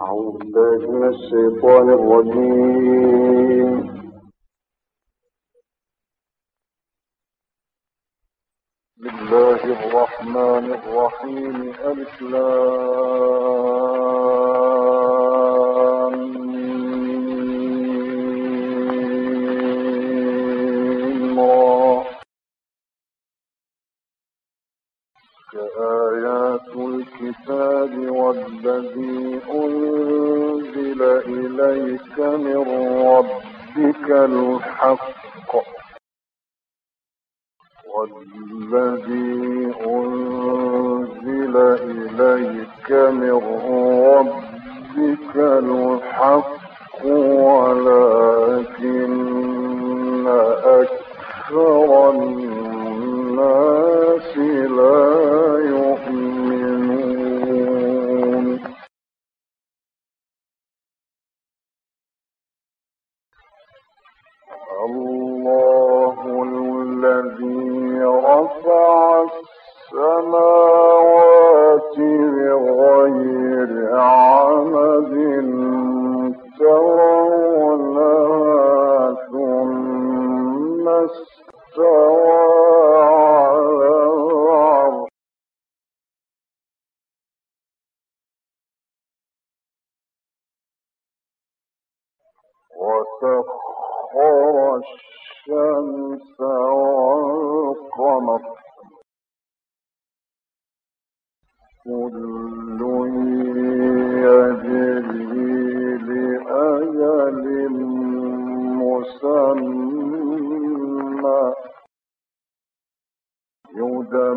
أعوذ بالله الرحمن الرحيم. ألف 刚过。uh,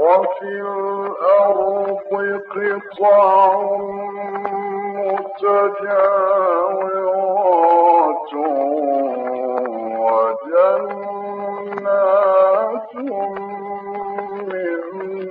وفي الأرض قطع متجاورات وجنات من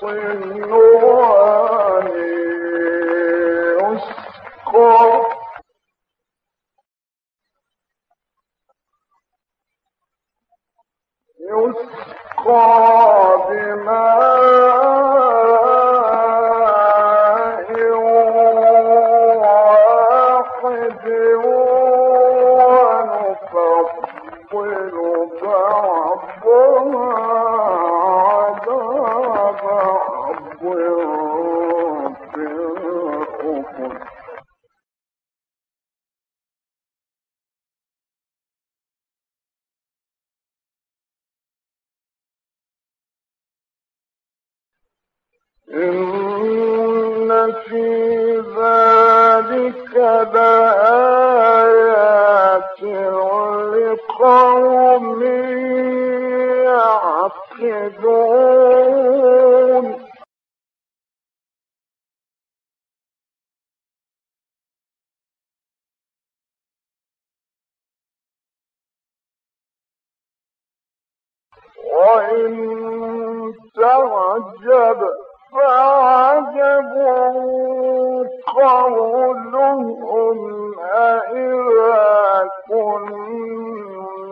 when oh, no لقوم يعقلون وإن تعجب فعجب قولهم أإذا كنا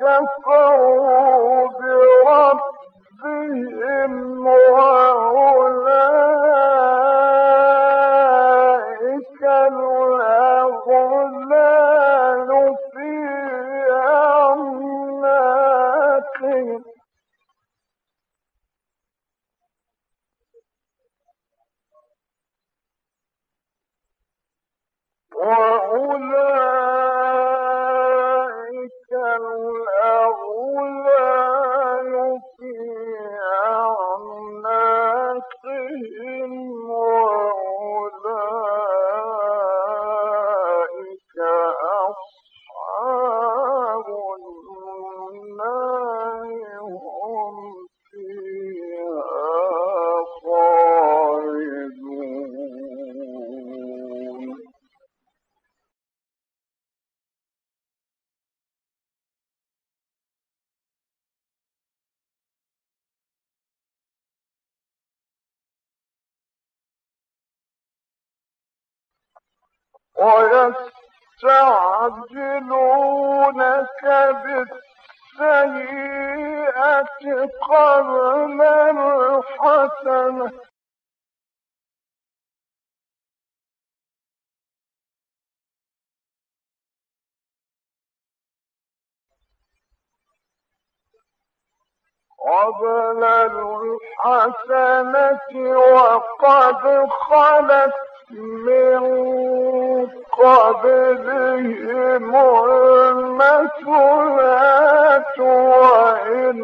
كفروا بربهم وأولئك ويستعجلونك بالسيئة قبل الحسنة. قبل الحسنة وقد خلت من قبلهم المثلات وإن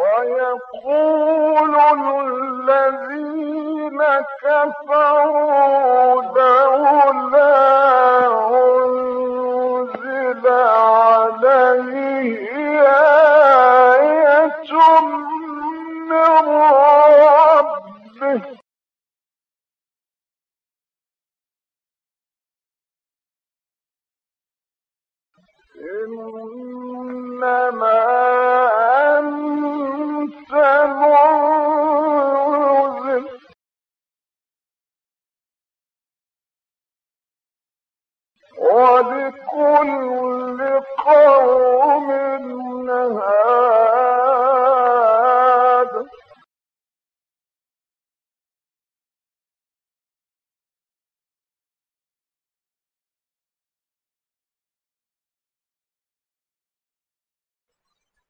ويقول الذين كفروا لولا أنزل عليه آية من ربه. إنما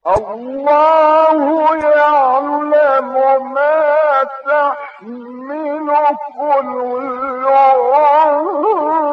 الله يعلم ما تحمل كل أنفس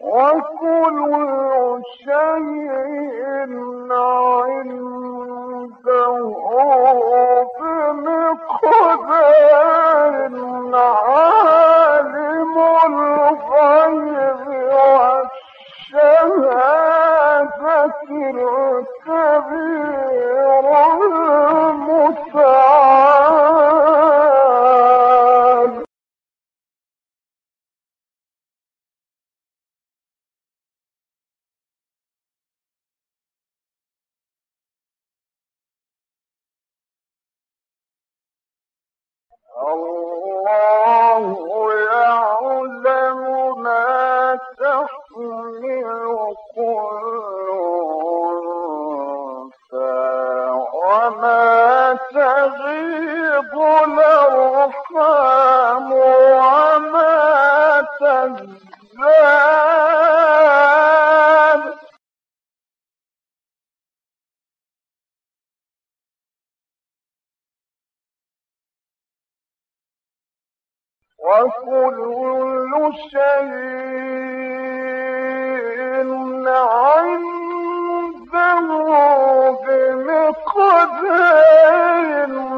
وكل شيء عنده وكل شيء عنده بمقدار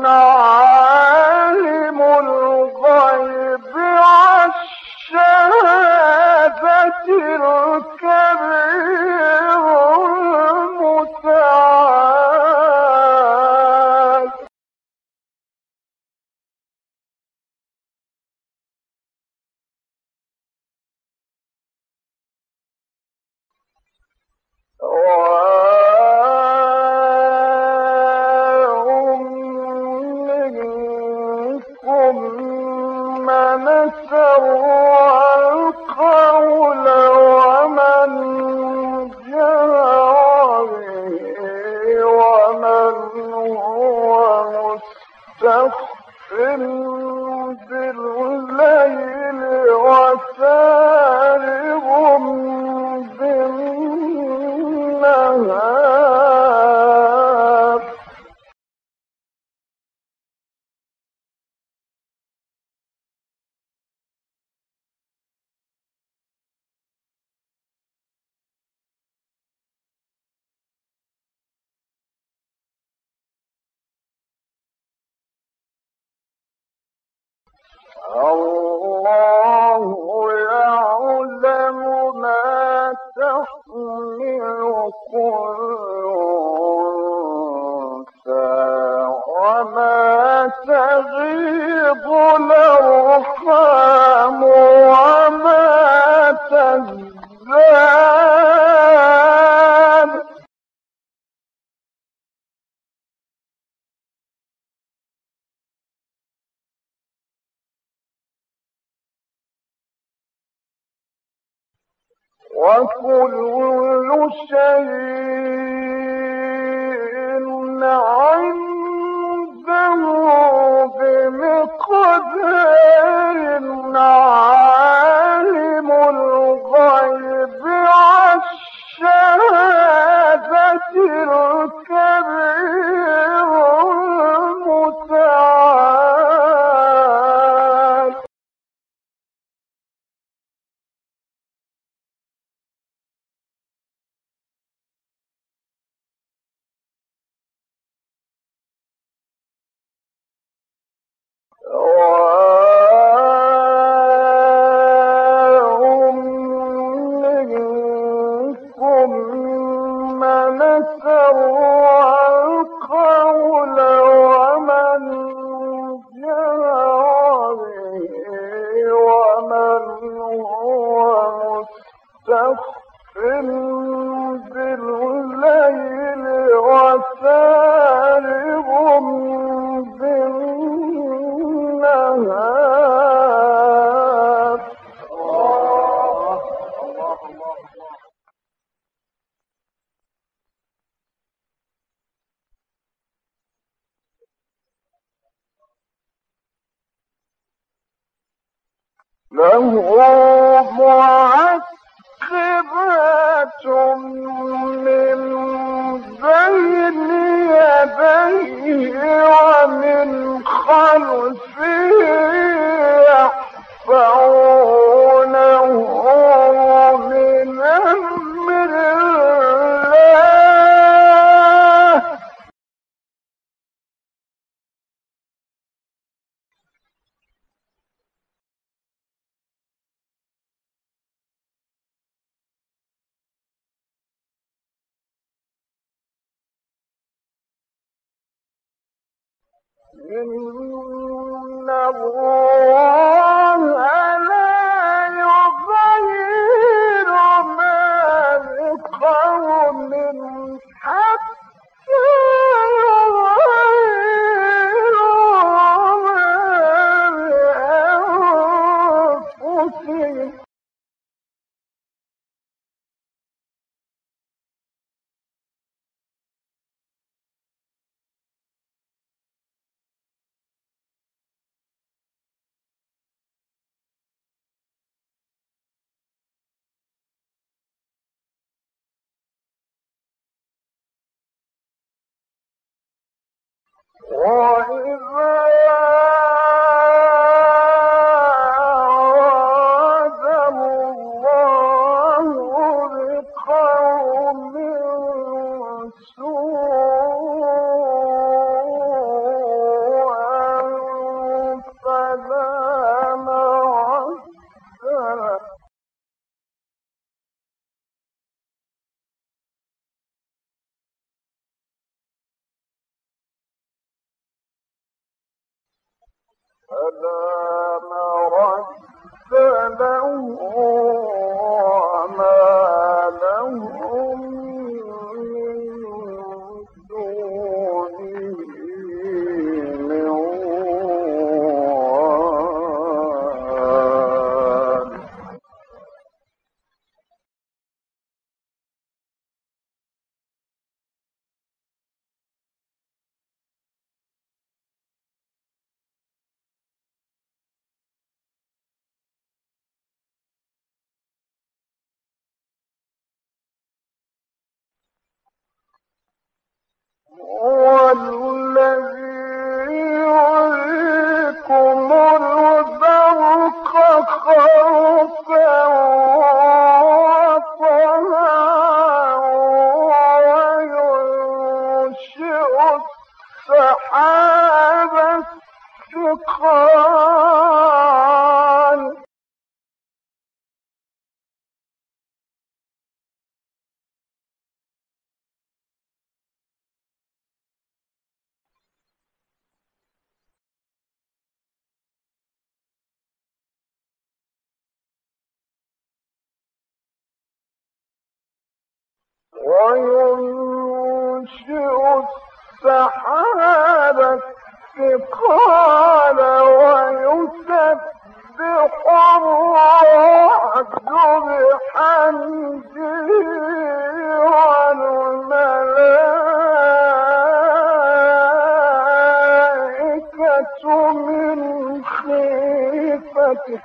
عالم الغيب والشهادة وكل شيء عنده بمقدار عالم الغيب عالم الشهادة ومن خلفه يحفظون إن الله وإذ وينشئ السحاب الثقال ويسبح الرعد بحمده والملائكة من خيفته.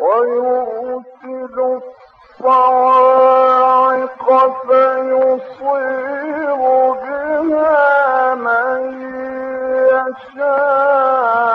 ويرسل الصواعق فيصيب بها من يشاء.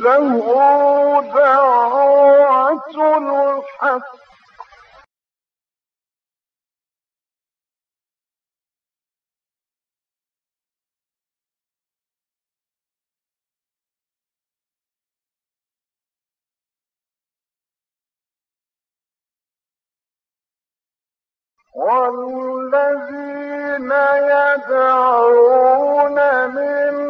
له دعوة الحق. والذين يدعون من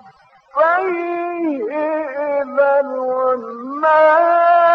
كفيه إلى الماء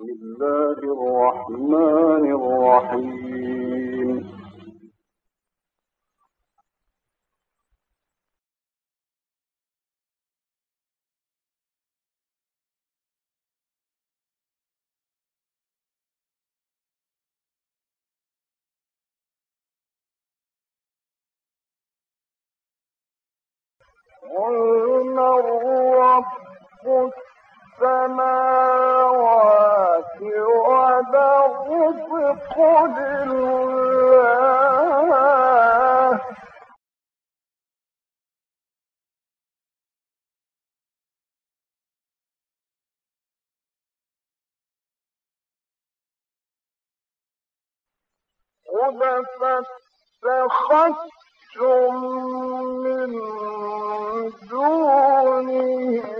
الله الرحمن الرحيم. قل من رب السماوات فاتخذتم من دونه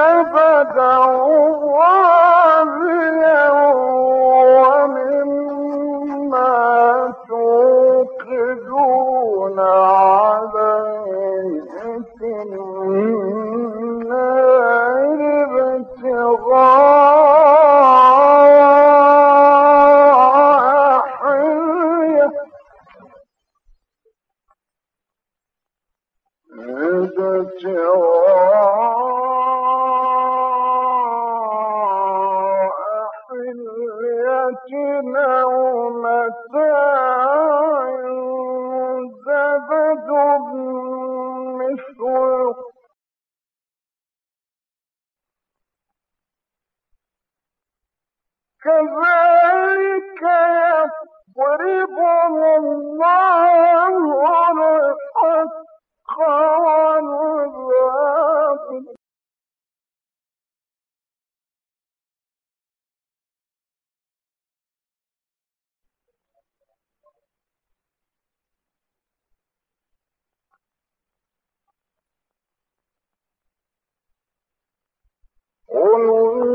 زبدا رابيا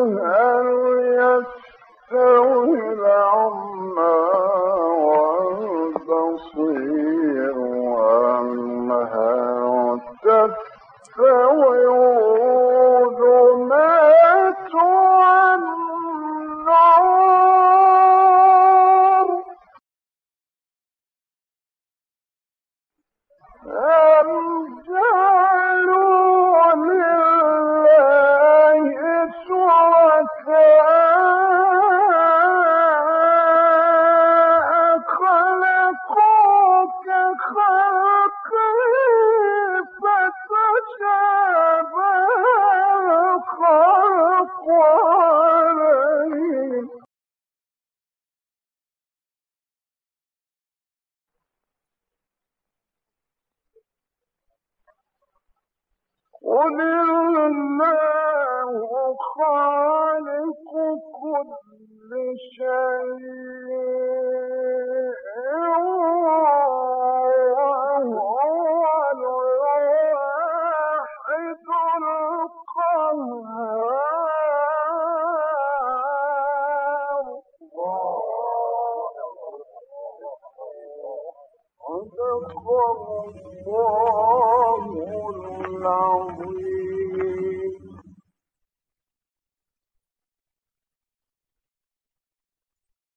هل يستوي